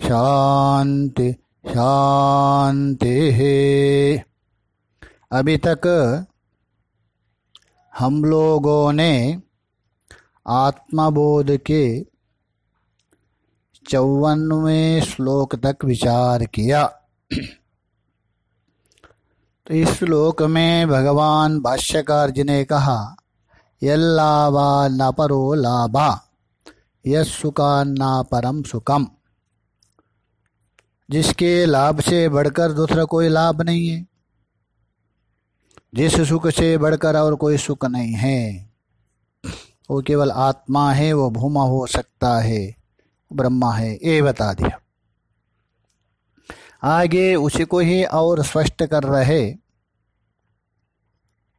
शांति शांति अभी तक हम लोगों ने आत्मबोध के चौवनवें श्लोक तक विचार किया। तो इस श्लोक में भगवान भाष्यकार जी ने कहा यल्लावा न परो लाभा युका ना परम सुखम। जिसके लाभ से बढ़कर दूसरा कोई लाभ नहीं है। जिस सुख से बढ़कर और कोई सुख नहीं है, वो केवल आत्मा है, वो भूमा हो सकता है, ब्रह्मा है, ये बता दिया। आगे उसी को ही और स्पष्ट कर रहे,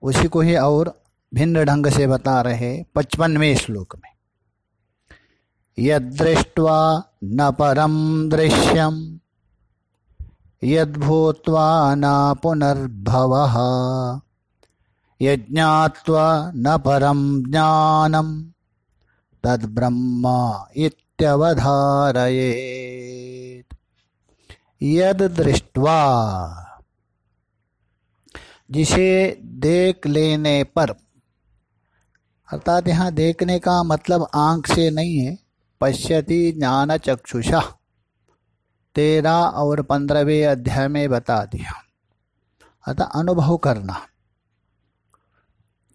उसी को ही और भिन्न ढंग से बता रहे पचपनवें श्लोक में। यदृष्ट्वा न परम दृश्यम। यद्भूत्वा न पुनर्भवः। यज्ञात्वा न परम ज्ञानम। तद्ब्रह्म इत्यवधारयेत्। जिसे देख लेने पर, अर्थात यहाँ देखने का मतलब आँख से नहीं है, पश्यति ज्ञान चक्षुषा तेरह और पंद्रहवें अध्याय में बता दिया। अतः अनुभव करना।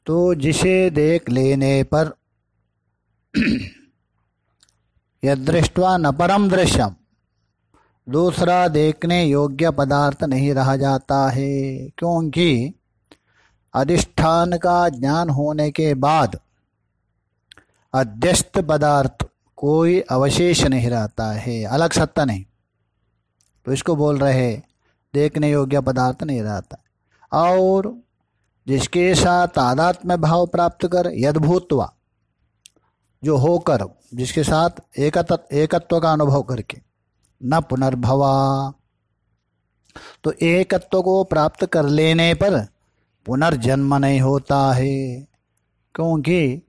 तो जिसे देख लेने पर यदृष्टवा न परम दृश्यम। दूसरा देखने योग्य पदार्थ नहीं रह जाता है, क्योंकि अधिष्ठान का ज्ञान होने के बाद अध्यस्त पदार्थ कोई अवशेष नहीं रहता है, अलग सत्ता नहीं। तो इसको बोल रहे, देखने योग्य पदार्थ नहीं रहता। और जिसके साथ आध्यात्म भाव प्राप्त कर, यदभूतवा, जो होकर, जिसके साथ एकत्व एकत्व का अनुभव करके, न पुनर्भवा। तो एकत्व को प्राप्त कर लेने पर पुनर्जन्म नहीं होता है, क्योंकि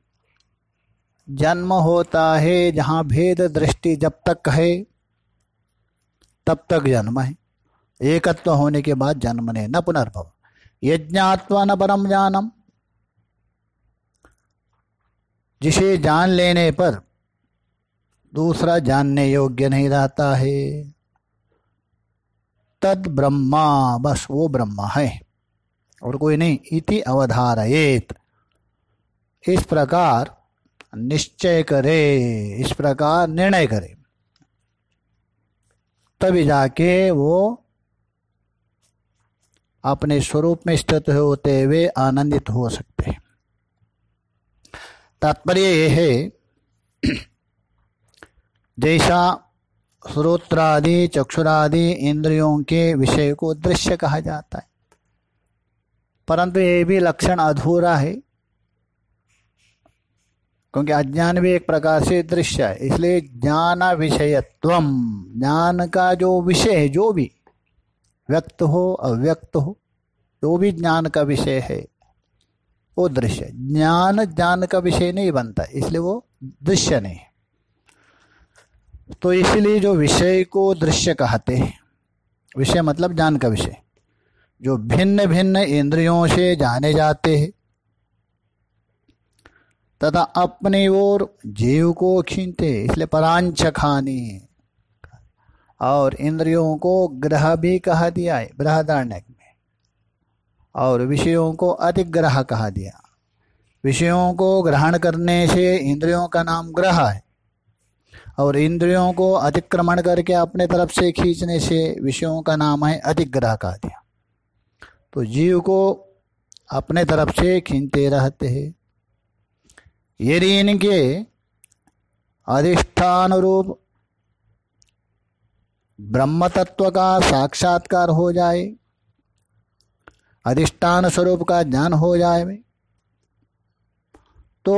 जन्म होता है जहाँ भेद दृष्टि जब तक है तब तक जन्म है। एकत्व होने के बाद जन्म ने न पुनर्भव। यज्ञात्वा न परम जानम जिसे जान लेने पर दूसरा जानने योग्य नहीं रहता है। तद ब्रह्मा बस वो ब्रह्मा है। और कोई नहीं, इति अवधारयेत। इस प्रकार निश्चय करे, इस प्रकार निर्णय करे। तभी जाके वो अपने स्वरूप में स्थित होते हुए आनंदित हो सकते हैं। तात्पर्य यह है, जैसा श्रोत्रादि चक्षुरादि इंद्रियों के विषय को दृश्य कहा जाता है। परंतु ये भी लक्षण अधूरा है क्योंकि अज्ञान भी एक प्रकार से दृश्य है, इसलिए ज्ञान विषयत्व ज्ञान का जो विषय है, जो भी, व्यक्त हो, अव्यक्त हो, जो भी ज्ञान का विषय है, वो दृश्य ज्ञान ज्ञान का विषय नहीं बनता, इसलिए वो दृश्य नहीं तो इसलिए जो विषय को दृश्य कहते हैं, विषय मतलब ज्ञान का विषय, जो भिन्न भिन्न इंद्रियों से जाने जाते हैं तथा अपनी ओर जीव को खींचते इसलिए परांच खानी और इंद्रियों को ग्रह भी कहा दिया है बृहदारण्य में। और विषयों को अधिग्रह कहा दिया। विषयों को ग्रहण करने से इंद्रियों का नाम ग्रह है। और इंद्रियों को अतिक्रमण करके अपने तरफ़ से खींचने से विषयों का नाम है अधिग्रह कहा दिया। तो जीव को अपने तरफ़ से खींचते रहते हैं। यदि इनके अधिष्ठान रूप ब्रह्म तत्व का साक्षात्कार हो जाए, अधिष्ठान स्वरूप का ज्ञान हो जाए तो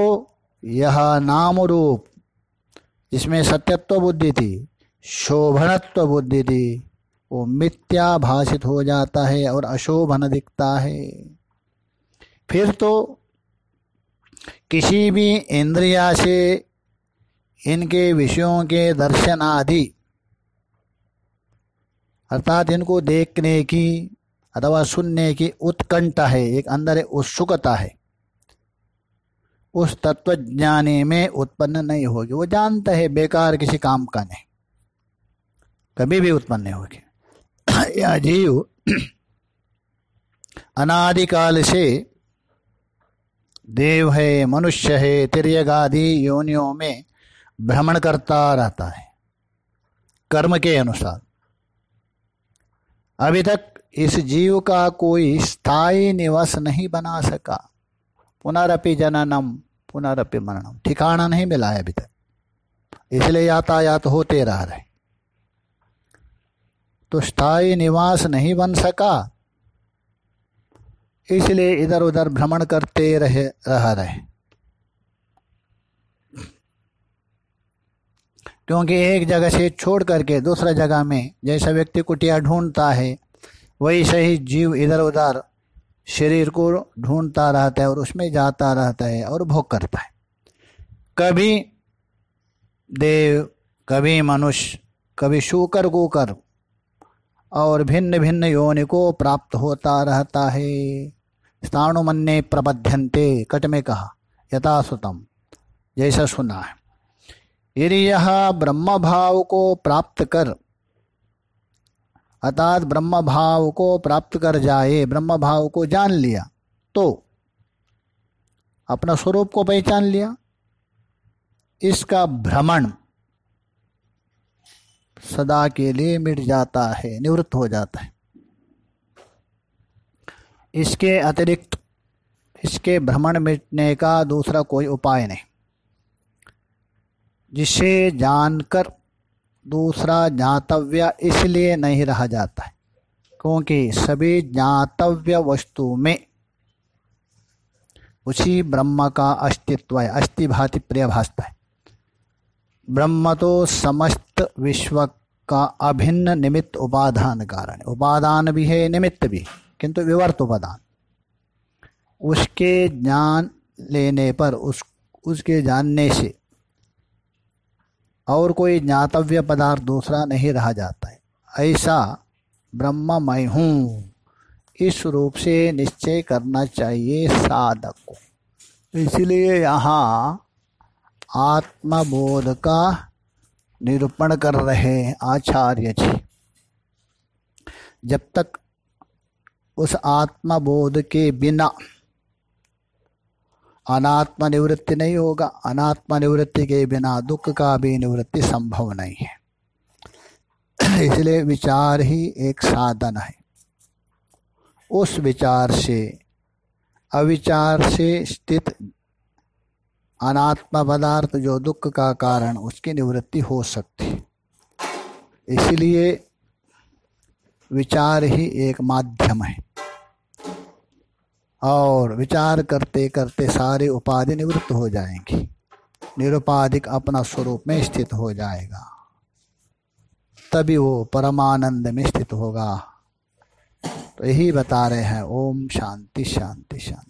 यह नाम रूप जिसमें सत्यत्व बुद्धि थी, शोभनत्व बुद्धि थी, वो मिथ्या भाषित हो जाता है और अशोभन दिखता है। फिर तो किसी भी इंद्रिया से इनके विषयों के दर्शन आदि, अर्थात इनको देखने की अथवा सुनने की उत्कंठा है, एक अंदर उत्सुकता है, उस तत्वज्ञानी में उत्पन्न नहीं होगी। वो जानता है बेकार किसी काम का नहीं, कभी भी उत्पन्न नहीं होगी। या जीव अनादिकाल से देव है मनुष्य है तिरयगादि योनियों में भ्रमण करता रहता है। कर्म के अनुसार। अभी तक इस जीव का कोई स्थायी निवास नहीं बना सका। पुनरअपि जननम पुनरअपि मरणम। ठिकाना नहीं मिला है अभी तक। इसलिए यातायात होते रह रहे। तो स्थायी निवास नहीं बन सका इसलिए इधर उधर भ्रमण करते रहे, रह रहे। क्योंकि एक जगह से छोड़ करके दूसरा जगह में जैसा व्यक्ति कुटिया ढूंढता है, वैसे ही जीव इधर उधर शरीर को ढूंढता रहता है और उसमें जाता रहता है और भोग करता है। कभी देव, कभी मनुष्य, कभी शूकर गोकर और भिन्न भिन्न योनि को प्राप्त होता रहता है। स्थाणुमन्ने प्रबध्यंते कट में कहा यथासुतम जैसा सुना है यदि यह ब्रह्म भाव को प्राप्त कर अर्थात ब्रह्म भाव को प्राप्त कर जाए ब्रह्म भाव को जान लिया। तो अपना स्वरूप को पहचान लिया। इसका भ्रमण सदा के लिए मिट जाता है, निवृत्त हो जाता है। इसके अतिरिक्त इसके भ्रमण मिटने का दूसरा कोई उपाय नहीं। जिसे जानकर दूसरा ज्ञातव्य इसलिए नहीं रहा जाता है, क्योंकि सभी ज्ञातव्य वस्तु में उसी ब्रह्म का अस्तित्व है, अस्थि भाति प्रिय भाषता है। ब्रह्म तो समस्त विश्व का अभिन्न निमित्त उपादान कारण उपादान भी है, निमित्त भी है। किंतु विवर्त उपादान। उसके ज्ञान लेने पर उस, उसके जानने से और कोई ज्ञातव्य पदार्थ दूसरा नहीं रहा जाता है। ऐसा ब्रह्म मैं हूँ। इस रूप से निश्चय करना चाहिए साधक को। इसलिए यहाँ आत्मबोध का निरूपण कर रहे आचार्य जी। जब तक उस आत्मबोध के बिना। अनात्म निवृत्ति नहीं होगा अनात्म निवृत्ति के बिना दुख का भी निवृत्ति संभव नहीं है। इसलिए विचार ही एक साधन है। उस विचार से, अविचार से स्थित अनात्म पदार्थ जो दुख का कारण, उसकी निवृत्ति हो सकती इसलिए विचार ही एक माध्यम है। और विचार करते करते सारे उपाधि निवृत्त हो जाएँगी। निरुपाधिक अपना स्वरूप में स्थित हो जाएगा। तभी वो परमानंद में स्थित होगा। तो यही बता रहे हैं। ओम शांति शांति शांति।